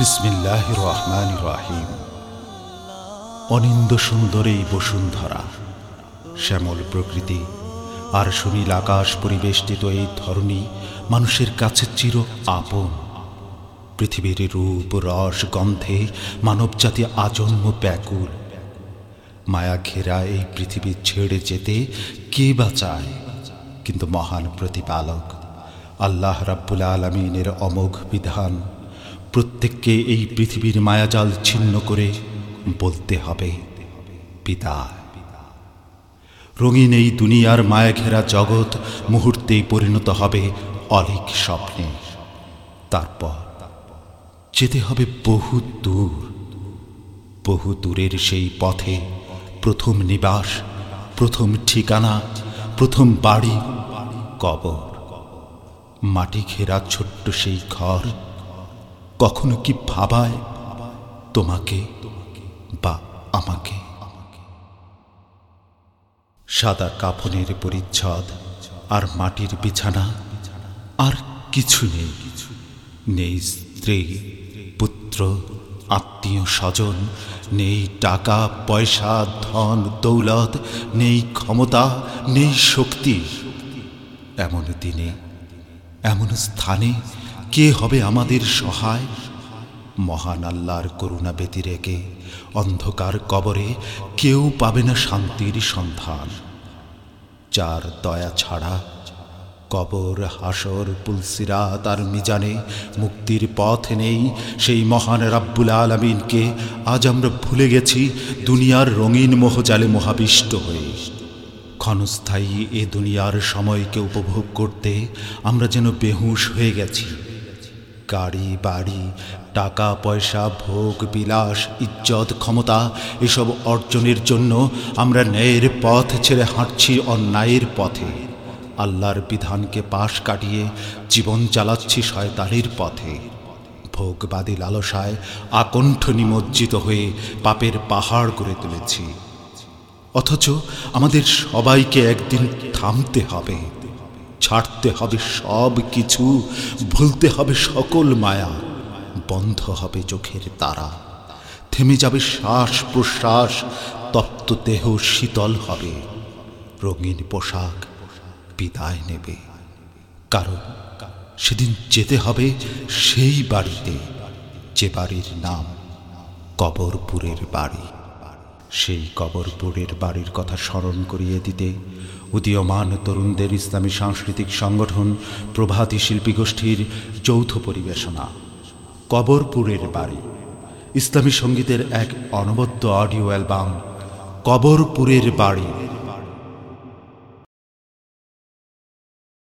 বিসমিল্লাহ রহমান রাহিম অনিন্দ সুন্দর বসুন্ধরা, শ্যামল প্রকৃতি, আর সুনীল আকাশ পরিবেষ্টিত এই ধরনী মানুষের কাছে চির আপন। পৃথিবীর রূপ, রস, গন্ধে মানবজাতি আজন্ম ব্যাকুল। মায়া ঘেরা এই পৃথিবী ছেড়ে যেতে কে বা চায়? কিন্তু মহান প্রতিপালক, আল্লাহ রাব্বুল আলমিনের অমোঘ বিধান প্রত্যেককে এই পৃথিবীর মায়াজাল ছিন্ন করে বলতে হবে, পিতা। রঙিন এই দুনিয়ার মায়া ঘেরা জগৎ মুহূর্তেই পরিণত হবে অলিক স্বপ্নে। তারপর যেতে হবে বহু দূর, বহু দূরের সেই পথে প্রথম নিবাস, প্রথম ঠিকানা, প্রথম বাড়ি, কবর। মাটি ঘেরা ছোট্ট সেই ঘর কখনো কি ভাবায় তোমাকে বা আমাকে? সাদা কাফনের পরিচ্ছদ আর মাটির বিছানা আর কিছু নেই। নেই স্ত্রী, পুত্র, আত্মীয় স্বজন, নেই টাকা, পয়সা, ধন, দৌলত, নেই ক্ষমতা, নেই শক্তি। এমন দিনে, এমন স্থানে কে হবে আমাদের সহায়? মহান আল্লাহর করুণা ব্যতি রেখে অন্ধকার কবরে কেউ পাবে না শান্তির সন্ধান। যার দয়া ছাড়া কবর, হাসর, পুলসিরাত আর মিজানে মুক্তির পথ নেই, সেই মহান রাব্বুল আলমিনকে আজ আমরা ভুলে গেছি, দুনিয়ার রঙিন মোহজালে মহাবিষ্ট হয়ে। ক্ষণস্থায়ী এ দুনিয়ার সময়কে উপভোগ করতে আমরা যেন বেহুশ হয়ে গেছি। গাড়ি, বাড়ি, টাকা, পয়সা, ভোগ, বিলাস, ইজ্জত, ক্ষমতা, এসব অর্জনের জন্য আমরা ন্যায়ের পথ ছেড়ে হাঁটছি অন্যায়ের পথে। আল্লাহর বিধানকে পাশ কাটিয়ে জীবন চালাচ্ছি শয়তানের পথে। ভোগবাদী লালসায় আকণ্ঠ নিমজ্জিত হয়ে পাপের পাহাড় গড়ে তুলেছি। অথচ আমাদের সবাইকে একদিন থামতে হবে। ছাড়তে হবে সব কিছু, ভুলতে হবে সকল মায়া, বন্ধ হবে চোখের তারা। থেমে যাবে শ্বাস প্রশ্বাস, তপ্ত দেহ শীতল হবে, রঙিন পোশাক বিদায় নেবে। কারণ সেদিন যেতে হবে সেই বাড়িতে, যে বাড়ির নাম কবরপুরের বাড়ি। সেই কবরপুরের বাড়ির কথা স্মরণ করিয়ে দিতে উদীয়মান তরুণদের ইসলামী সাংস্কৃতিক সংগঠন, প্রভাতী শিল্পী গোষ্ঠীর যৌথ পরিবেশনা কবরপুরের বাড়ি, ইসলামী সঙ্গীতের এক অনবদ্য অডিও অ্যালবাম কবরপুরের বাড়ি।